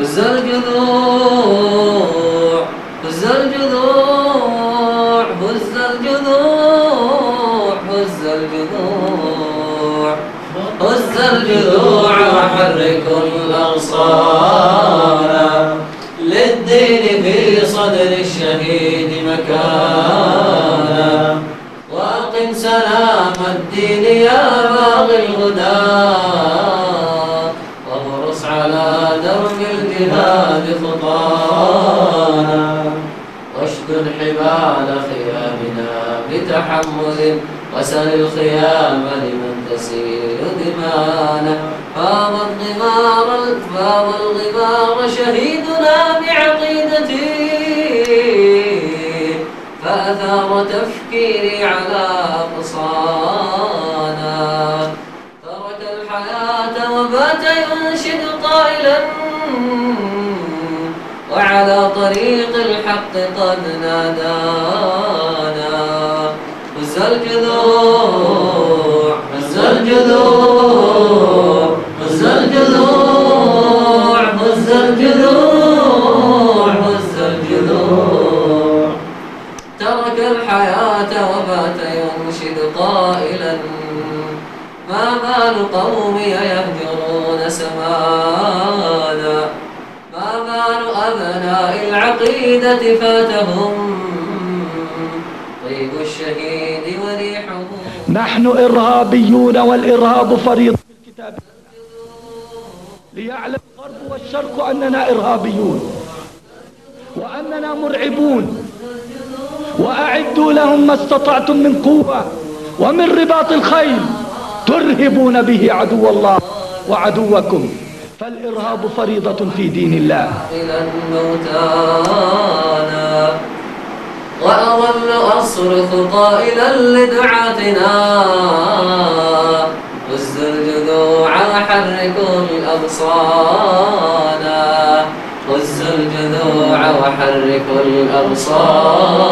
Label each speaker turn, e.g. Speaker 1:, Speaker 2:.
Speaker 1: هز الجذوع هز الجذوع هز الجذوع هز الجذوع هز الجذوع وحركوا الأغصان للدين في صدر الشهيد مكانا وأقم سلام الدين الجهاد خطانا. واشدد حبال خيامنا بتحمل وسل الخيام لمن تسير دمانا. فاض الغمار فاض الغمار شهيدنا بعقيدتي فأثار تفكيري على قصانا ترك الحياة وبات ينشد قائلا وعلى طريق الحق قد نادانا. هز الجذوع هز الجذوع هز الجذوع هز الجذوع هز الجذوع. ترك الحياة وبات ينشد قائلا. ما بال قومي يهجرون سمانا؟ ما بال أبناء العقيدة فاتهم طيب الشهيد وريحه.
Speaker 2: نحن إرهابيون والإرهاب فريضة في الكتاب. ليعلم الغرب والشرق أننا إرهابيون وأننا مرعبون وأعدوا لهم ما استطعتم من قوة ومن رباط الخيل ترهبون به عدو الله وعدوكم. فالإرهاب فريضة في دين الله.
Speaker 1: إلى الموتانا وأظل أصرخ قائلا لدعاتنا هز الجذوع وحركوا الأغصانا هز الجذوع وحركوا الأغصانا